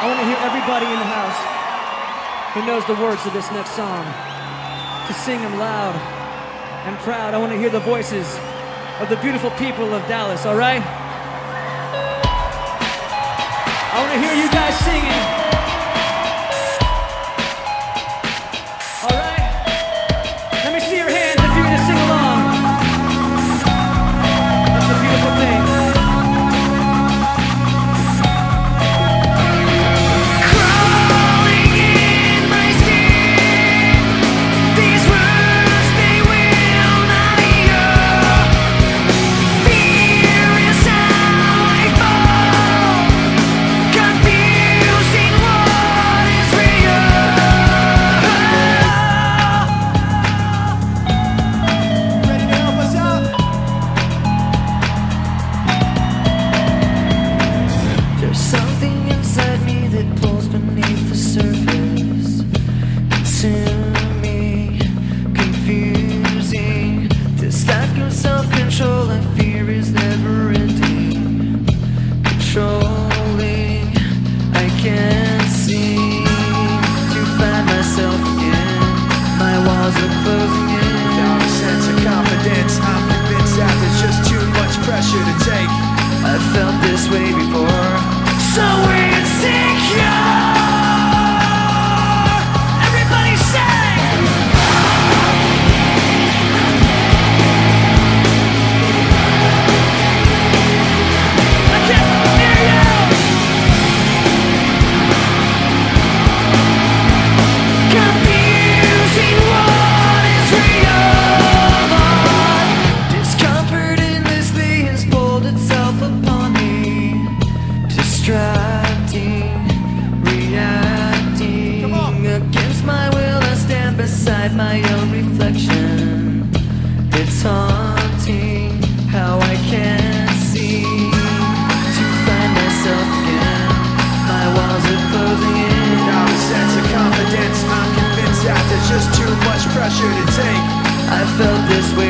I want to hear everybody in the house who knows the words of this next song to sing them loud and proud. I want to hear the voices of the beautiful people of Dallas, all right? I want to hear you way before. inside my own reflection. It's haunting how I can't see to find myself again. My walls are closing in. Now sense of confidence, I'm convinced that there's just too much pressure to take. I felt this way.